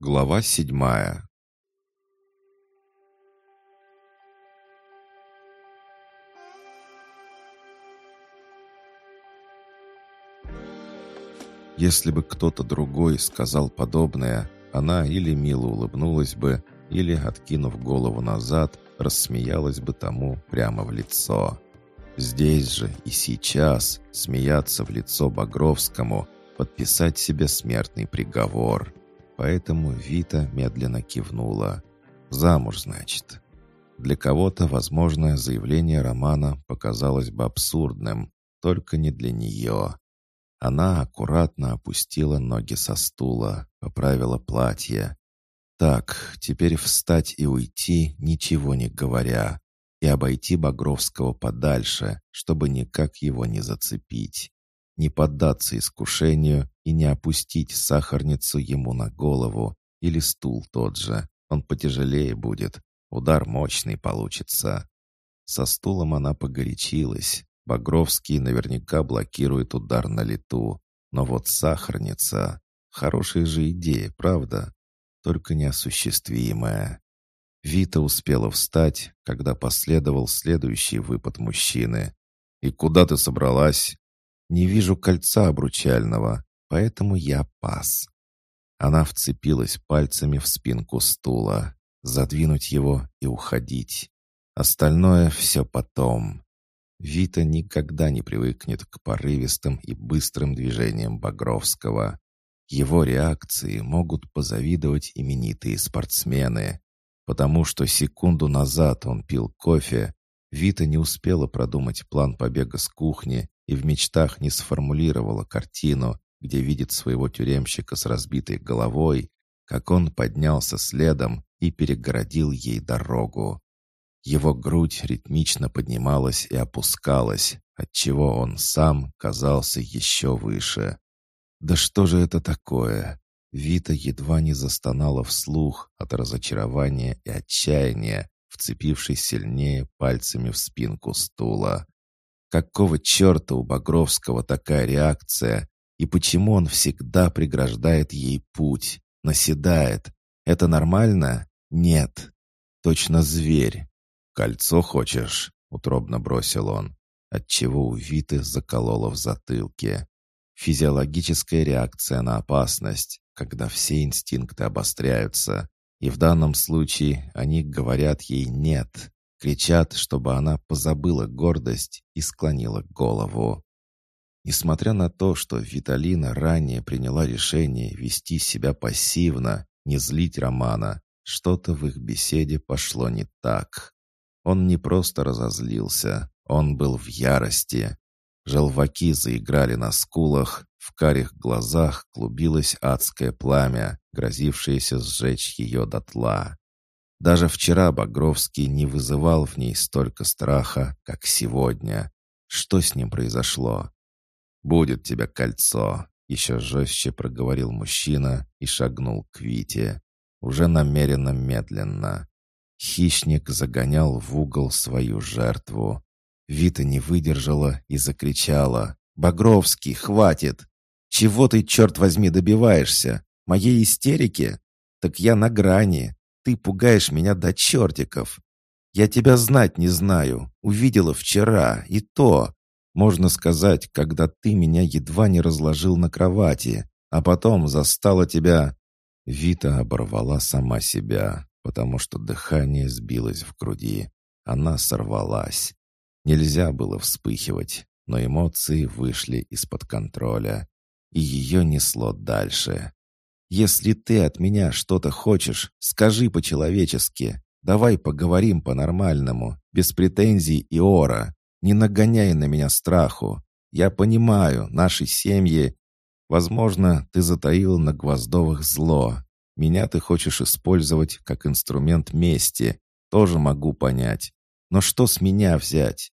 Глава седьмая Если бы кто-то другой сказал подобное, она или мило улыбнулась бы, или, откинув голову назад, рассмеялась бы тому прямо в лицо. Здесь же и сейчас смеяться в лицо Багровскому, подписать себе смертный приговор – Поэтому Вита медленно кивнула. «Замуж, значит». Для кого-то возможное заявление Романа показалось бы абсурдным, только не для нее. Она аккуратно опустила ноги со стула, поправила платье. Так, теперь встать и уйти, ничего не говоря, и обойти Багровского подальше, чтобы никак его не зацепить не поддаться искушению и не опустить сахарницу ему на голову или стул тот же. Он потяжелее будет, удар мощный получится. Со стулом она погорячилась. Багровский наверняка блокирует удар на лету. Но вот сахарница... Хорошая же идея, правда? Только неосуществимая. Вита успела встать, когда последовал следующий выпад мужчины. «И куда ты собралась?» Не вижу кольца обручального, поэтому я пас». Она вцепилась пальцами в спинку стула, задвинуть его и уходить. Остальное все потом. Вита никогда не привыкнет к порывистым и быстрым движениям Багровского. Его реакции могут позавидовать именитые спортсмены. Потому что секунду назад он пил кофе, Вита не успела продумать план побега с кухни и в мечтах не сформулировала картину, где видит своего тюремщика с разбитой головой, как он поднялся следом и перегородил ей дорогу. Его грудь ритмично поднималась и опускалась, отчего он сам казался еще выше. «Да что же это такое?» Вита едва не застонала вслух от разочарования и отчаяния, вцепившись сильнее пальцами в спинку стула. Какого черта у Багровского такая реакция? И почему он всегда преграждает ей путь, наседает? Это нормально? Нет. Точно зверь. «Кольцо хочешь?» — утробно бросил он, отчего у Виты закололо в затылке. Физиологическая реакция на опасность, когда все инстинкты обостряются, и в данном случае они говорят ей «нет». Кричат, чтобы она позабыла гордость и склонила голову. Несмотря на то, что Виталина ранее приняла решение вести себя пассивно, не злить Романа, что-то в их беседе пошло не так. Он не просто разозлился, он был в ярости. Желваки заиграли на скулах, в карих глазах клубилось адское пламя, грозившееся сжечь ее дотла. Даже вчера Багровский не вызывал в ней столько страха, как сегодня. Что с ним произошло? «Будет тебе кольцо», — еще жестче проговорил мужчина и шагнул к Вите. Уже намеренно медленно. Хищник загонял в угол свою жертву. Вита не выдержала и закричала. «Багровский, хватит! Чего ты, черт возьми, добиваешься? Моей истерики? Так я на грани. Ты пугаешь меня до чертиков. Я тебя знать не знаю. Увидела вчера, и то. Можно сказать, когда ты меня едва не разложил на кровати, а потом застала тебя...» Вита оборвала сама себя, потому что дыхание сбилось в груди. Она сорвалась. Нельзя было вспыхивать, но эмоции вышли из-под контроля, и ее несло дальше. Если ты от меня что-то хочешь, скажи по-человечески. Давай поговорим по-нормальному, без претензий и ора. Не нагоняй на меня страху. Я понимаю, наши семьи... Возможно, ты затаил на Гвоздовых зло. Меня ты хочешь использовать как инструмент мести. Тоже могу понять. Но что с меня взять?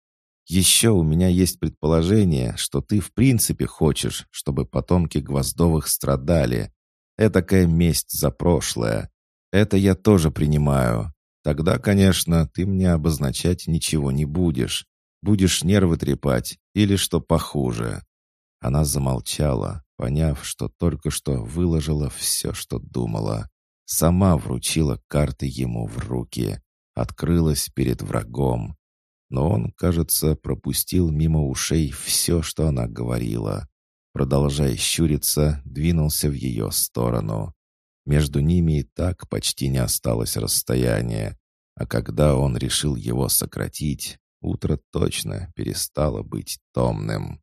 Еще у меня есть предположение, что ты в принципе хочешь, чтобы потомки Гвоздовых страдали. Этакая месть за прошлое. Это я тоже принимаю. Тогда, конечно, ты мне обозначать ничего не будешь. Будешь нервы трепать или что похуже». Она замолчала, поняв, что только что выложила все, что думала. Сама вручила карты ему в руки, открылась перед врагом. Но он, кажется, пропустил мимо ушей все, что она говорила. Продолжая щуриться, двинулся в ее сторону. Между ними и так почти не осталось расстояния, а когда он решил его сократить, утро точно перестало быть томным.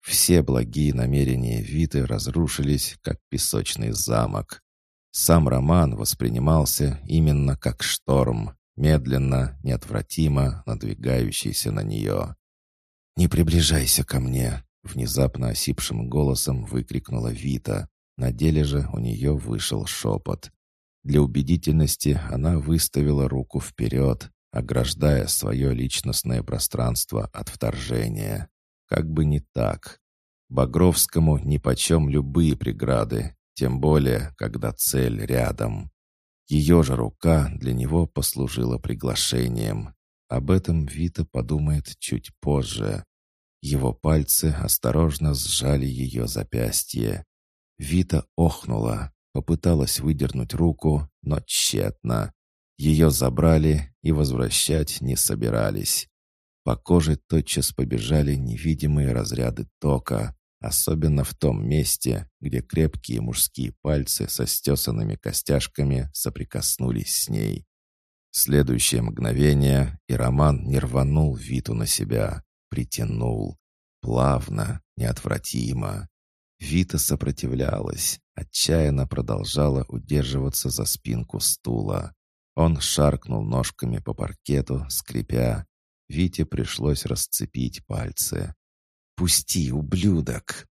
Все благие намерения Виты разрушились, как песочный замок. Сам роман воспринимался именно как шторм, медленно, неотвратимо надвигающийся на нее. «Не приближайся ко мне!» — внезапно осипшим голосом выкрикнула Вита. На деле же у нее вышел шепот. Для убедительности она выставила руку вперед, ограждая свое личностное пространство от вторжения. Как бы не так. Багровскому нипочем любые преграды, тем более, когда цель рядом. Ее же рука для него послужила приглашением. Об этом Вита подумает чуть позже. Его пальцы осторожно сжали ее запястье. Вита охнула, попыталась выдернуть руку, но тщетно. Ее забрали и возвращать не собирались. По коже тотчас побежали невидимые разряды тока, особенно в том месте, где крепкие мужские пальцы со стесанными костяшками соприкоснулись с ней. Следующее мгновение, и Роман не рванул Виту на себя, притянул. Плавно, неотвратимо. Вита сопротивлялась, отчаянно продолжала удерживаться за спинку стула. Он шаркнул ножками по паркету, скрипя. Вите пришлось расцепить пальцы. «Пусти, ублюдок!»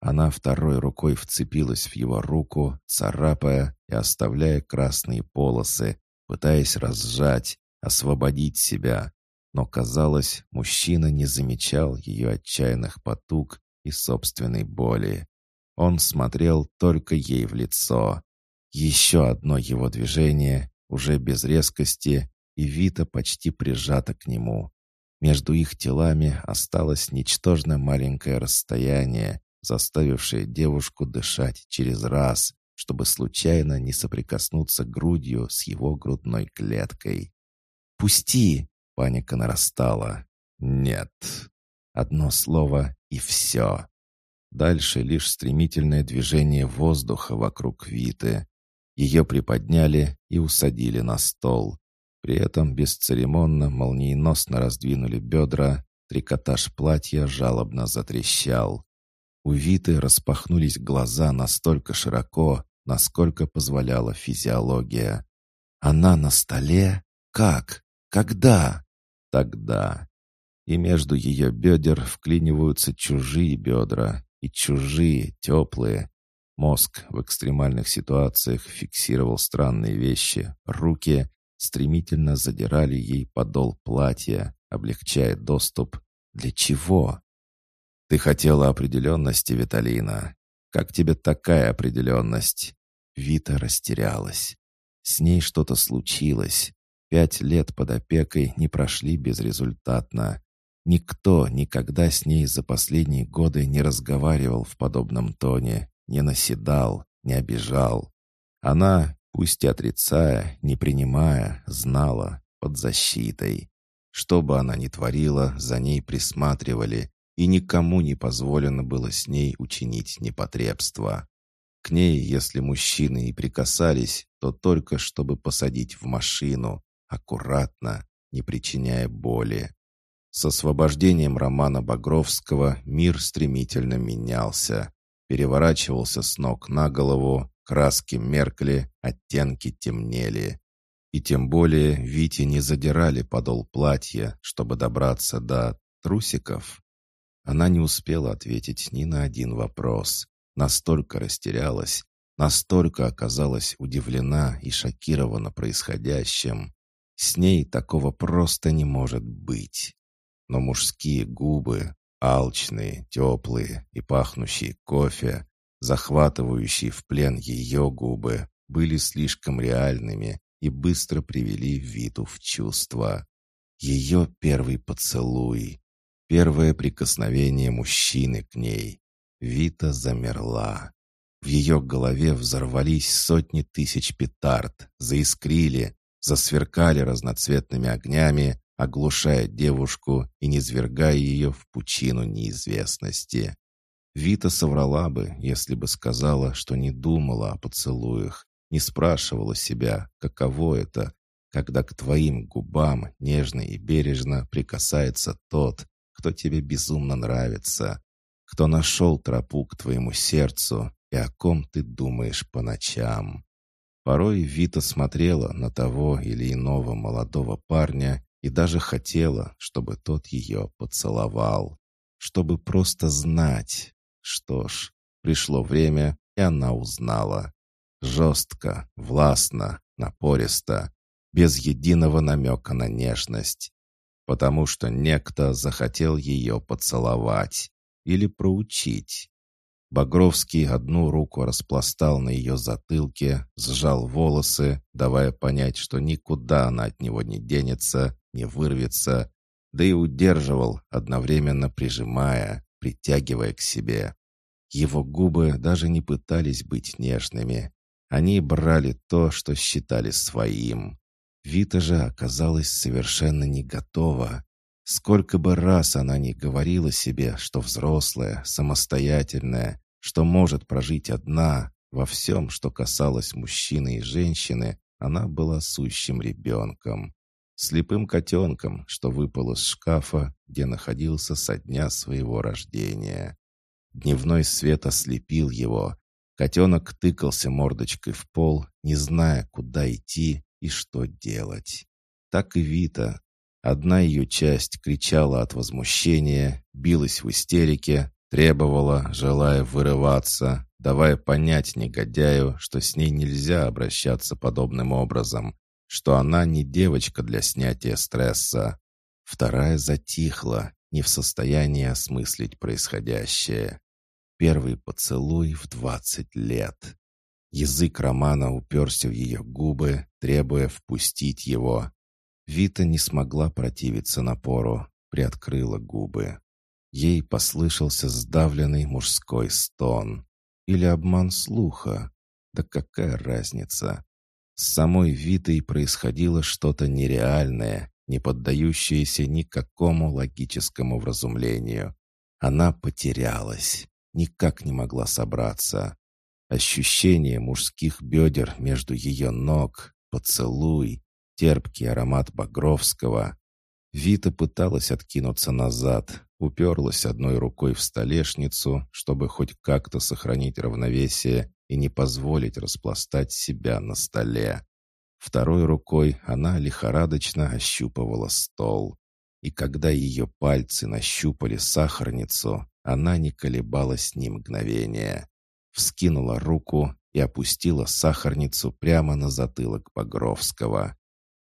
Она второй рукой вцепилась в его руку, царапая и оставляя красные полосы, пытаясь разжать, освободить себя. Но, казалось, мужчина не замечал ее отчаянных потуг и собственной боли. Он смотрел только ей в лицо. Еще одно его движение, уже без резкости, и Вита почти прижата к нему. Между их телами осталось ничтожно маленькое расстояние, заставившее девушку дышать через раз, чтобы случайно не соприкоснуться грудью с его грудной клеткой. «Пусти!» — паника нарастала. «Нет». Одно слово — и все. Дальше лишь стремительное движение воздуха вокруг Виты. Ее приподняли и усадили на стол. При этом бесцеремонно, молниеносно раздвинули бедра, трикотаж платья жалобно затрещал. У Виты распахнулись глаза настолько широко, насколько позволяла физиология. «Она на столе? Как? Когда?» «Тогда». И между ее бедер вклиниваются чужие бедра, и чужие, теплые. Мозг в экстремальных ситуациях фиксировал странные вещи, руки, стремительно задирали ей подол платья, облегчая доступ. Для чего? Ты хотела определенности, Виталина. Как тебе такая определенность? Вита растерялась. С ней что-то случилось. Пять лет под опекой не прошли безрезультатно. Никто никогда с ней за последние годы не разговаривал в подобном тоне, не наседал, не обижал. Она Пусть и отрицая, не принимая, знала, под защитой. Что бы она ни творила, за ней присматривали, и никому не позволено было с ней учинить непотребство. К ней, если мужчины и прикасались, то только чтобы посадить в машину, аккуратно, не причиняя боли. С освобождением Романа Багровского мир стремительно менялся, переворачивался с ног на голову, Краски меркли, оттенки темнели. И тем более Вите не задирали подол платья, чтобы добраться до трусиков. Она не успела ответить ни на один вопрос. Настолько растерялась, настолько оказалась удивлена и шокирована происходящим. С ней такого просто не может быть. Но мужские губы, алчные, теплые и пахнущие кофе, захватывающие в плен ее губы, были слишком реальными и быстро привели Виту в чувство. Ее первый поцелуй, первое прикосновение мужчины к ней. Вита замерла. В ее голове взорвались сотни тысяч петард, заискрили, засверкали разноцветными огнями, оглушая девушку и низвергая ее в пучину неизвестности. Вита соврала бы, если бы сказала, что не думала о поцелуях, не спрашивала себя, каково это, когда к твоим губам нежно и бережно прикасается тот, кто тебе безумно нравится, кто нашел тропу к твоему сердцу и о ком ты думаешь по ночам. Порой Вита смотрела на того или иного молодого парня и даже хотела, чтобы тот ее поцеловал, чтобы просто знать, что ж, пришло время, и она узнала. Жестко, властно, напористо, без единого намека на нежность. Потому что некто захотел ее поцеловать или проучить. Багровский одну руку распластал на ее затылке, сжал волосы, давая понять, что никуда она от него не денется, не вырвется, да и удерживал, одновременно прижимая, притягивая к себе. Его губы даже не пытались быть нежными. Они брали то, что считали своим. Вита же оказалась совершенно не готова. Сколько бы раз она ни говорила себе, что взрослая, самостоятельная, что может прожить одна, во всем, что касалось мужчины и женщины, она была сущим ребенком. Слепым котенком, что выпал из шкафа, где находился со дня своего рождения. Дневной свет ослепил его. Котенок тыкался мордочкой в пол, не зная, куда идти и что делать. Так и Вита. Одна ее часть кричала от возмущения, билась в истерике, требовала, желая вырываться, давая понять негодяю, что с ней нельзя обращаться подобным образом, что она не девочка для снятия стресса. Вторая затихла, не в состоянии осмыслить происходящее. Первый поцелуй в двадцать лет. Язык Романа уперся в ее губы, требуя впустить его. Вита не смогла противиться напору, приоткрыла губы. Ей послышался сдавленный мужской стон. Или обман слуха. Да какая разница? С самой Витой происходило что-то нереальное, не поддающееся никакому логическому вразумлению. Она потерялась, никак не могла собраться. Ощущение мужских бедер между ее ног, поцелуй, терпкий аромат Багровского. Вита пыталась откинуться назад, уперлась одной рукой в столешницу, чтобы хоть как-то сохранить равновесие и не позволить распластать себя на столе. Второй рукой она лихорадочно ощупывала стол. И когда ее пальцы нащупали сахарницу, она не колебалась ни мгновения. Вскинула руку и опустила сахарницу прямо на затылок Багровского.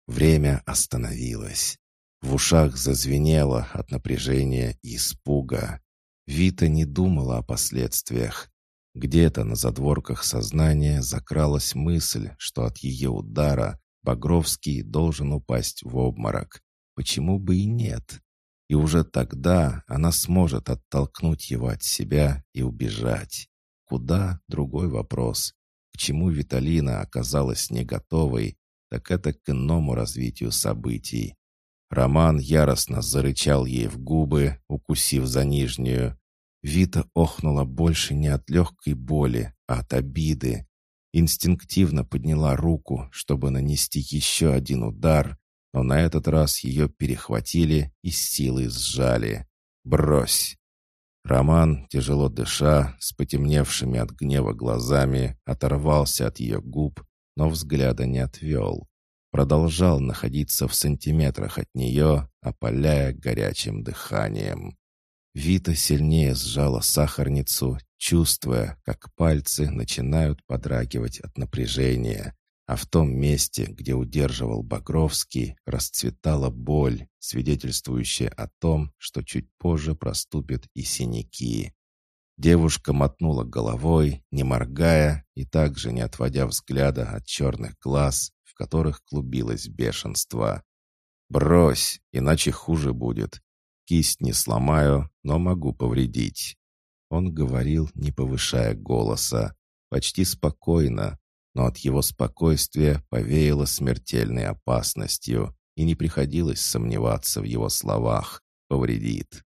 Время остановилось. В ушах зазвенело от напряжения и испуга. Вита не думала о последствиях. Где-то на задворках сознания закралась мысль, что от ее удара Багровский должен упасть в обморок. Почему бы и нет? И уже тогда она сможет оттолкнуть его от себя и убежать. Куда — другой вопрос. К чему Виталина оказалась не готовой, так это к иному развитию событий. Роман яростно зарычал ей в губы, укусив за нижнюю. Вита охнула больше не от легкой боли, а от обиды. Инстинктивно подняла руку, чтобы нанести еще один удар, но на этот раз ее перехватили и силой сжали. «Брось!» Роман, тяжело дыша, с потемневшими от гнева глазами, оторвался от ее губ, но взгляда не отвел продолжал находиться в сантиметрах от нее, опаляя горячим дыханием. Вита сильнее сжала сахарницу, чувствуя, как пальцы начинают подрагивать от напряжения, а в том месте, где удерживал Багровский, расцветала боль, свидетельствующая о том, что чуть позже проступят и синяки. Девушка мотнула головой, не моргая и также не отводя взгляда от черных глаз, которых клубилось бешенство. «Брось, иначе хуже будет. Кисть не сломаю, но могу повредить». Он говорил, не повышая голоса. почти спокойно, но от его спокойствия повеяло смертельной опасностью, и не приходилось сомневаться в его словах «повредит».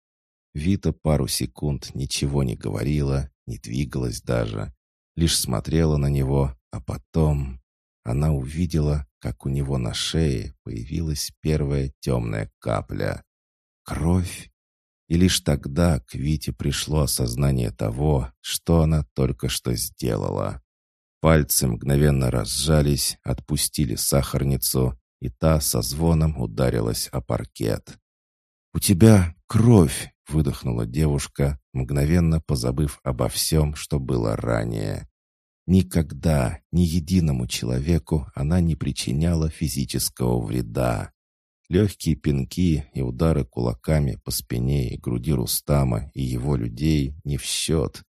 Вита пару секунд ничего не говорила, не двигалась даже, лишь смотрела на него, а потом она увидела, как у него на шее появилась первая темная капля. Кровь? И лишь тогда к Вите пришло осознание того, что она только что сделала. Пальцы мгновенно разжались, отпустили сахарницу, и та со звоном ударилась о паркет. «У тебя кровь!» — выдохнула девушка, мгновенно позабыв обо всем, что было ранее. Никогда ни единому человеку она не причиняла физического вреда. Легкие пинки и удары кулаками по спине и груди Рустама и его людей не в счет.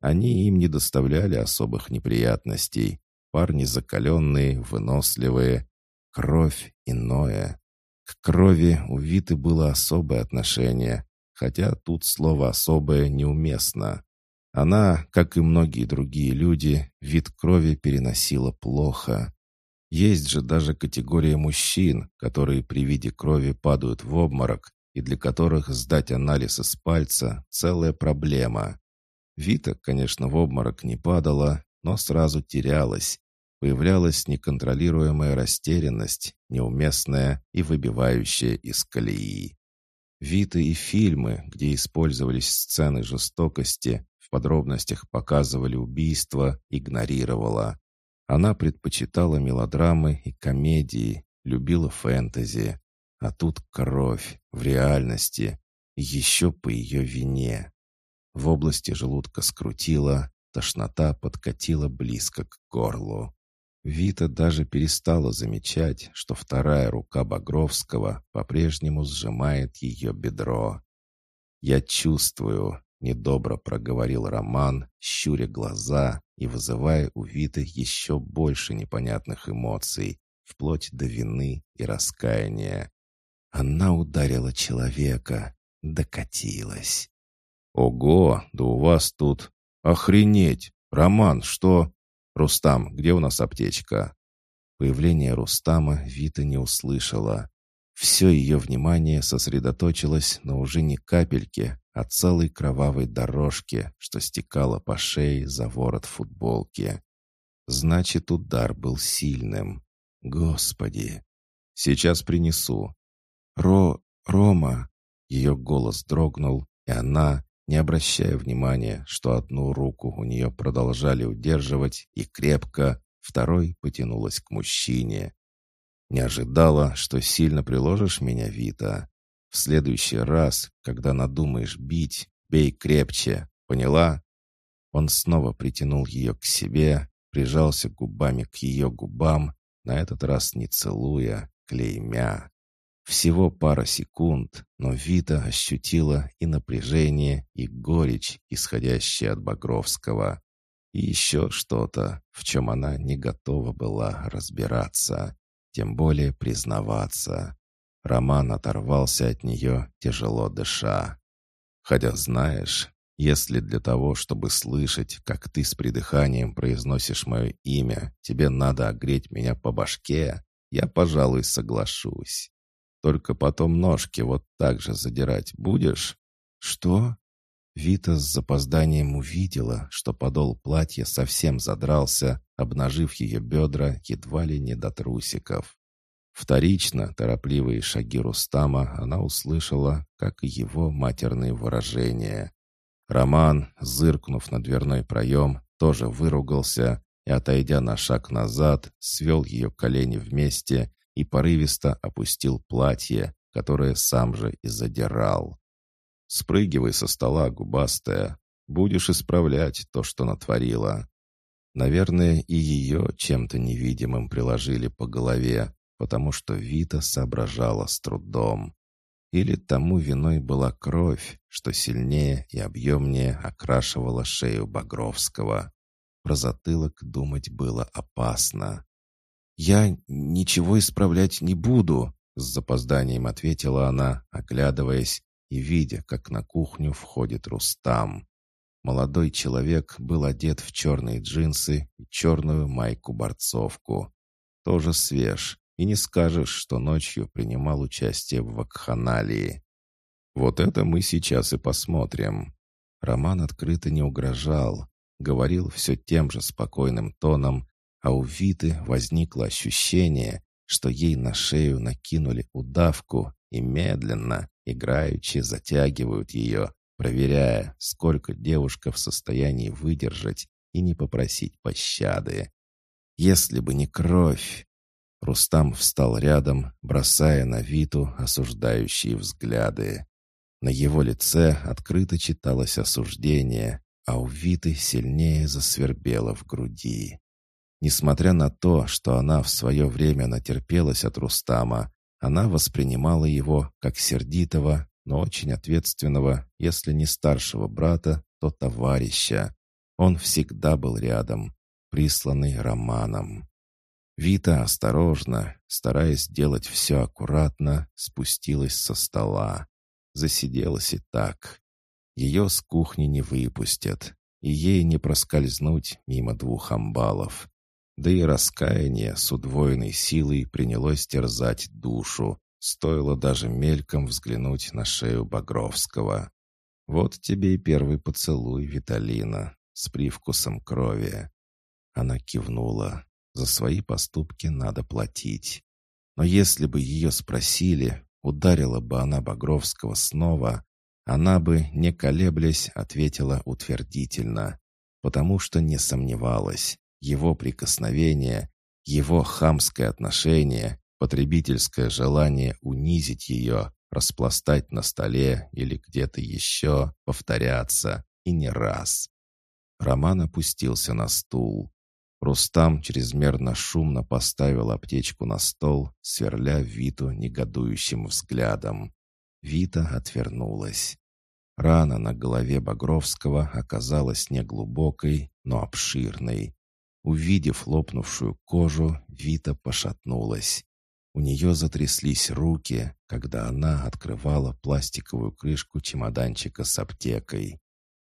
Они им не доставляли особых неприятностей. Парни закаленные, выносливые. Кровь иное. К крови у Виты было особое отношение, хотя тут слово «особое» неуместно. Она, как и многие другие люди, вид крови переносила плохо. Есть же даже категория мужчин, которые при виде крови падают в обморок и для которых сдать анализ из пальца – целая проблема. Вита, конечно, в обморок не падала, но сразу терялась. Появлялась неконтролируемая растерянность, неуместная и выбивающая из колеи. Вита и фильмы, где использовались сцены жестокости, подробностях показывали убийства, игнорировала. Она предпочитала мелодрамы и комедии, любила фэнтези. А тут кровь, в реальности, еще по ее вине. В области желудка скрутила, тошнота подкатила близко к горлу. Вита даже перестала замечать, что вторая рука Багровского по-прежнему сжимает ее бедро. «Я чувствую», — недобро проговорил Роман, щуря глаза и вызывая у Виты еще больше непонятных эмоций, вплоть до вины и раскаяния. Она ударила человека, докатилась. «Ого, да у вас тут... Охренеть! Роман, что...» «Рустам, где у нас аптечка?» Появление Рустама Вита не услышала. Все ее внимание сосредоточилось на уже не капельке, а целой кровавой дорожке, что стекала по шее за ворот футболки. Значит, удар был сильным. Господи! Сейчас принесу. Ро... Рома! Ее голос дрогнул, и она, не обращая внимания, что одну руку у нее продолжали удерживать и крепко, второй потянулась к мужчине. «Не ожидала, что сильно приложишь меня, Вита?» В следующий раз, когда надумаешь бить, бей крепче. Поняла?» Он снова притянул ее к себе, прижался губами к ее губам, на этот раз не целуя, клеймя. Всего пара секунд, но Вита ощутила и напряжение, и горечь, исходящие от Багровского. И еще что-то, в чем она не готова была разбираться, тем более признаваться. Роман оторвался от нее, тяжело дыша. «Хотя знаешь, если для того, чтобы слышать, как ты с придыханием произносишь мое имя, тебе надо огреть меня по башке, я, пожалуй, соглашусь. Только потом ножки вот так же задирать будешь?» «Что?» Вита с запозданием увидела, что подол платья совсем задрался, обнажив ее бедра едва ли не до трусиков. Вторично торопливые шаги Рустама она услышала, как и его матерные выражения. Роман, зыркнув на дверной проем, тоже выругался и, отойдя на шаг назад, свел ее колени вместе и порывисто опустил платье, которое сам же и задирал. «Спрыгивай со стола, губастая, будешь исправлять то, что натворила». Наверное, и ее чем-то невидимым приложили по голове, потому что Вита соображала с трудом. Или тому виной была кровь, что сильнее и объемнее окрашивала шею Багровского. Про затылок думать было опасно. «Я ничего исправлять не буду», — с запозданием ответила она, оглядываясь и видя, как на кухню входит Рустам. Молодой человек был одет в черные джинсы и черную майку-борцовку. Тоже свеж, и не скажешь, что ночью принимал участие в вакханалии. Вот это мы сейчас и посмотрим. Роман открыто не угрожал, говорил все тем же спокойным тоном, а у Виты возникло ощущение, что ей на шею накинули удавку и медленно, играючи, затягивают ее, проверяя, сколько девушка в состоянии выдержать и не попросить пощады. Если бы не кровь... Рустам встал рядом, бросая на Виту осуждающие взгляды. На его лице открыто читалось осуждение, а у Виты сильнее засвербело в груди. Несмотря на то, что она в свое время натерпелась от Рустама, она воспринимала его как сердитого, но очень ответственного, если не старшего брата, то товарища. Он всегда был рядом, присланный Романом. Вита осторожно, стараясь делать все аккуратно, спустилась со стола. Засиделась и так. Ее с кухни не выпустят, и ей не проскользнуть мимо двух амбалов. Да и раскаяние с удвоенной силой принялось терзать душу, Стоило даже мельком взглянуть на шею Багровского. «Вот тебе и первый поцелуй, Виталина, с привкусом крови». Она кивнула. «За свои поступки надо платить». Но если бы ее спросили, ударила бы она Багровского снова, она бы, не колеблясь, ответила утвердительно, потому что не сомневалась. Его прикосновение, его хамское отношение потребительское желание унизить ее, распластать на столе или где-то еще, повторяться, и не раз. Роман опустился на стул. Рустам чрезмерно шумно поставил аптечку на стол, сверля Виту негодующим взглядом. Вита отвернулась. Рана на голове Багровского оказалась не глубокой, но обширной. Увидев лопнувшую кожу, Вита пошатнулась. У нее затряслись руки, когда она открывала пластиковую крышку чемоданчика с аптекой.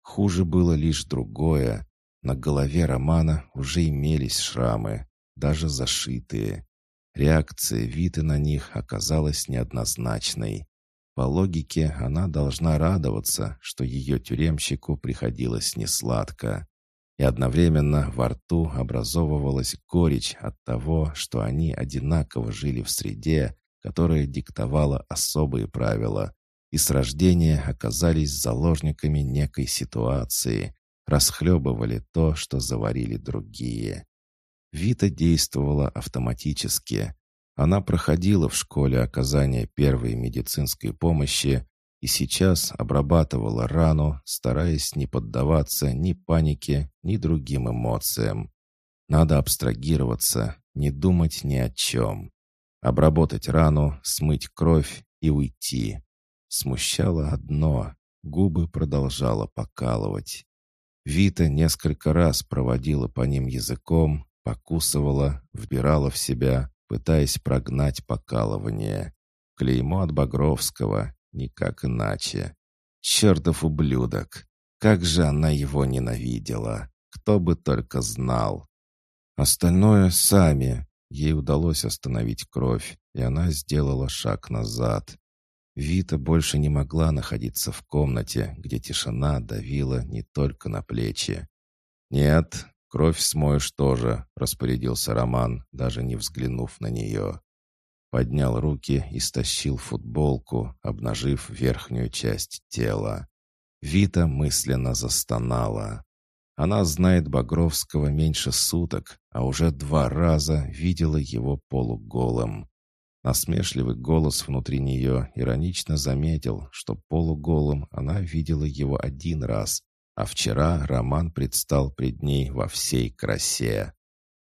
Хуже было лишь другое. На голове Романа уже имелись шрамы, даже зашитые. Реакция Виты на них оказалась неоднозначной. По логике, она должна радоваться, что ее тюремщику приходилось несладко и одновременно во рту образовывалась горечь от того, что они одинаково жили в среде, которая диктовала особые правила, и с рождения оказались заложниками некой ситуации, расхлебывали то, что заварили другие. Вита действовала автоматически. Она проходила в школе оказания первой медицинской помощи и сейчас обрабатывала рану, стараясь не поддаваться ни панике, ни другим эмоциям. Надо абстрагироваться, не думать ни о чем. Обработать рану, смыть кровь и уйти. Смущало одно — губы продолжала покалывать. Вита несколько раз проводила по ним языком, покусывала, вбирала в себя, пытаясь прогнать покалывание. Клеймо от Багровского, Никак иначе. Чертов ублюдок! Как же она его ненавидела! Кто бы только знал! Остальное сами. Ей удалось остановить кровь, и она сделала шаг назад. Вита больше не могла находиться в комнате, где тишина давила не только на плечи. «Нет, кровь смоешь тоже», — распорядился Роман, даже не взглянув на нее. Поднял руки и стащил футболку, обнажив верхнюю часть тела. Вита мысленно застонала. Она знает Багровского меньше суток, а уже два раза видела его полуголым. Насмешливый голос внутри нее иронично заметил, что полуголым она видела его один раз, а вчера Роман предстал пред ней во всей красе.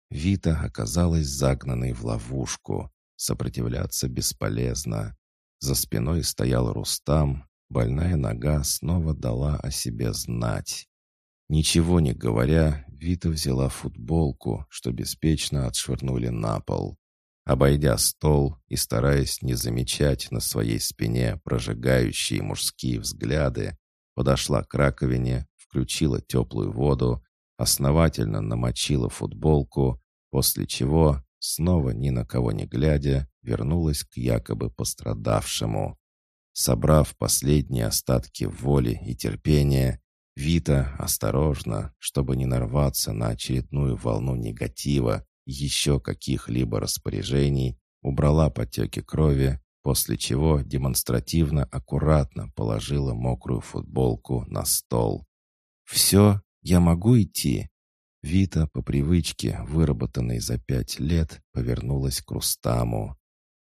Вита оказалась загнанной в ловушку. Сопротивляться бесполезно. За спиной стоял Рустам, больная нога снова дала о себе знать. Ничего не говоря, Вита взяла футболку, что беспечно отшвырнули на пол. Обойдя стол и стараясь не замечать на своей спине прожигающие мужские взгляды, подошла к раковине, включила теплую воду, основательно намочила футболку, после чего, снова ни на кого не глядя, вернулась к якобы пострадавшему. Собрав последние остатки воли и терпения, Вита осторожно, чтобы не нарваться на очередную волну негатива, еще каких-либо распоряжений, убрала потеки крови, после чего демонстративно аккуратно положила мокрую футболку на стол. «Все, я могу идти?» Вита по привычке, выработанной за пять лет, повернулась к Рустаму.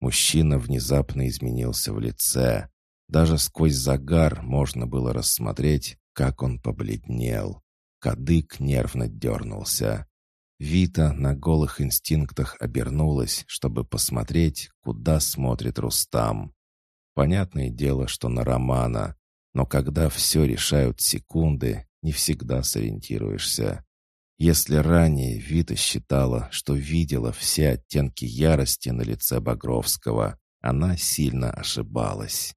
Мужчина внезапно изменился в лице. Даже сквозь загар можно было рассмотреть, как он побледнел. Кадык нервно дернулся. Вита на голых инстинктах обернулась, чтобы посмотреть, куда смотрит Рустам. Понятное дело, что на Романа, но когда все решают секунды, не всегда сориентируешься. Если ранее Вита считала, что видела все оттенки ярости на лице Багровского, она сильно ошибалась.